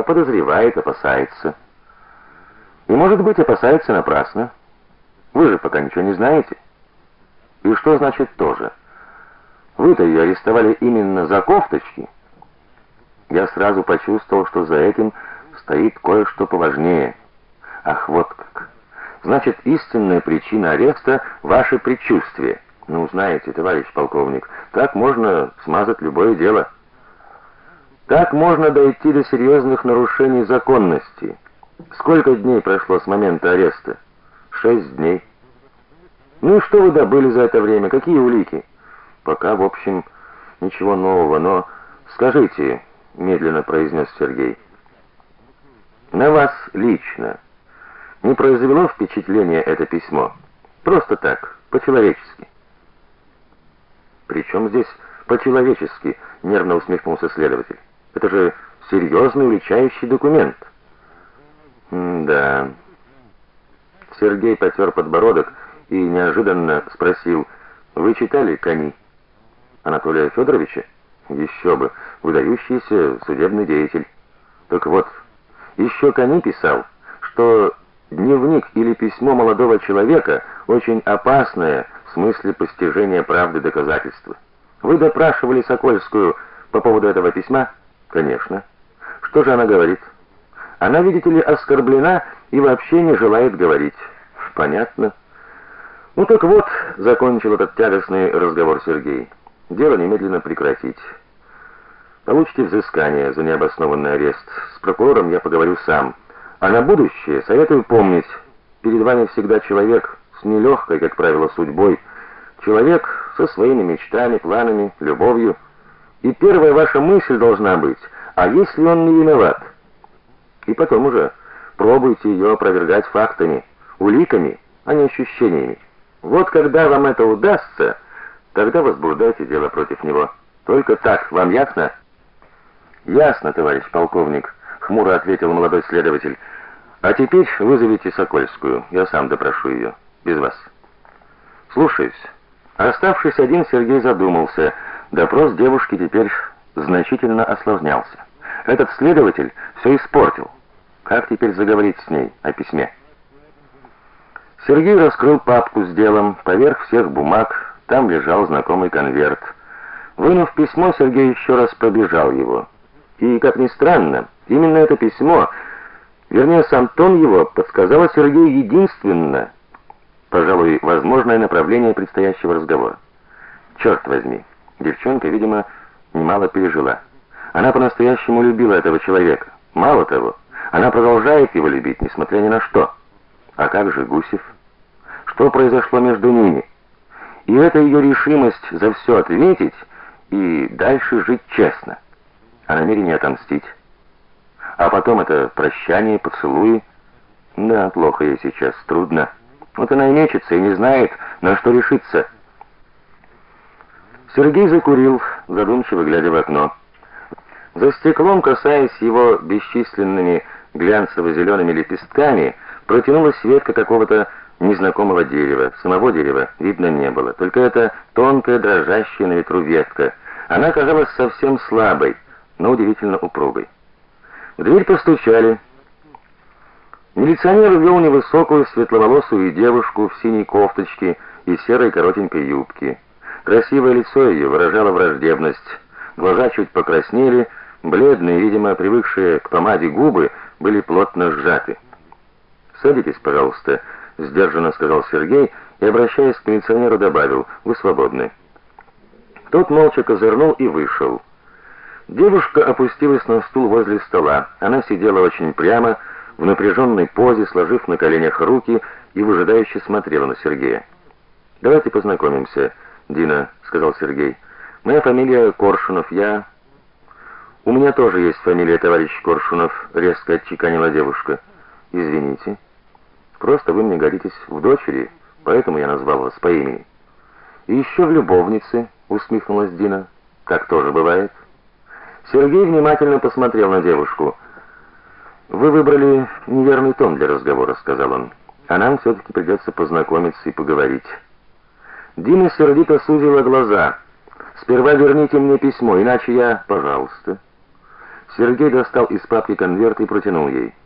а подозревает, опасается. И, может быть, опасается напрасно. Вы же пока ничего не знаете. И что значит тоже? Вы-то ее арестовали именно за кофточки. Я сразу почувствовал, что за этим стоит кое-что поважнее. Ах, вот как. Значит, истинная причина ареста ваше предчувствие. Ну, знаете, товарищ полковник, так можно смазать любое дело. Так можно дойти до серьезных нарушений законности. Сколько дней прошло с момента ареста? Шесть дней. Ну и что вы добыли за это время? Какие улики? Пока, в общем, ничего нового, но скажите, медленно произнес Сергей. На вас лично не произвело впечатления это письмо? Просто так, по-человечески. Причем здесь по-человечески, нервно усмехнулся следователь. Это же серьезный уличающий документ. да. Сергей потер подбородок и неожиданно спросил: "Вы читали Кани Анатолия Федоровича? Еще бы, выдающийся судебный деятель. Так вот, еще Кани писал, что дневник или письмо молодого человека очень опасное в смысле постижения правды доказательства. Вы допрашивали Сокольскую по поводу этого письма? Конечно. Что же она говорит? Она, видите ли, оскорблена и вообще не желает говорить. Понятно. Ну так вот, закончил этот тягостный разговор Сергей. Дело немедленно прекратить. Получите взыскание за необоснованный арест. С прокурором я поговорю сам. А на будущее советую помнить, перед вами всегда человек с нелегкой, как правило, судьбой, человек со своими мечтами, планами, любовью. И первая ваша мысль должна быть: а если он не виноват? И потом уже пробуйте ее опровергать фактами, уликами, а не ощущениями. Вот когда вам это удастся, тогда возбуждайте дело против него. Только так, вам ясно? Ясно, товарищ полковник хмуро ответил молодой следователь. А теперь вызовите Сокольскую, я сам допрошу ее, без вас. Слушаюсь. Оставшись один, Сергей задумался. Допрос девушки теперь значительно осложнялся. Этот следователь все испортил. Как теперь заговорить с ней о письме? Сергей раскрыл папку с делом, поверх всех бумаг там лежал знакомый конверт. Вынув письмо, Сергей еще раз пробежал его. И, как ни странно, именно это письмо, вернее, сам тон его подсказало Сергею единственно, пожалуй, возможное направление предстоящего разговора. Черт возьми, девчонка, видимо, немало пережила. Она по-настоящему любила этого человека. Мало того, она продолжает его любить, несмотря ни на что. А как же Гусев? Что произошло между ними? И это ее решимость за все ответить и дальше жить честно а намерение отомстить. А потом это прощание, поцелуи. Да, плохо ей сейчас, трудно. Вот она и мечется и не знает, на что решиться. Сергей закурил, задумчиво глядя в окно. За стеклом, касаясь его бесчисленными глянцево зелеными лепестками, протянулась ветка какого-то незнакомого дерева. Самого дерева видно не было, только эта тонкая, дрожащая на ветру ветка. Она казалась совсем слабой но удивительно упругой. В дверь постучали. Милиционер ввел невысокую светловолосую девушку в синей кофточке и серой коротенькой юбке. Красивое лицо ее выражало враждебность. Глаза чуть покраснели, бледные, видимо, привыкшие к помаде губы были плотно сжаты. "Садитесь, пожалуйста", сдержанно сказал Сергей и обращаясь к милиционеру добавил: "Вы свободны". Тот молча козырнул и вышел. Девушка опустилась на стул возле стола. Она сидела очень прямо, в напряженной позе, сложив на коленях руки и выжидающе смотрела на Сергея. "Давайте познакомимся, Дина", сказал Сергей. "Моя фамилия Коршунов, я У меня тоже есть фамилия товарищ Коршунов", резко отчеканила девушка. "Извините. Просто вы мне годитесь в дочери, поэтому я назвал вас по имени". "И еще в любовнице", усмехнулась Дина. "Так тоже бывает". Сергей внимательно посмотрел на девушку. Вы выбрали неверный тон для разговора, сказал он. А нам все таки придется познакомиться и поговорить. Дина сердито сузила глаза. Сперва верните мне письмо, иначе я, пожалуйста. Сергей достал из папки конверт и протянул ей.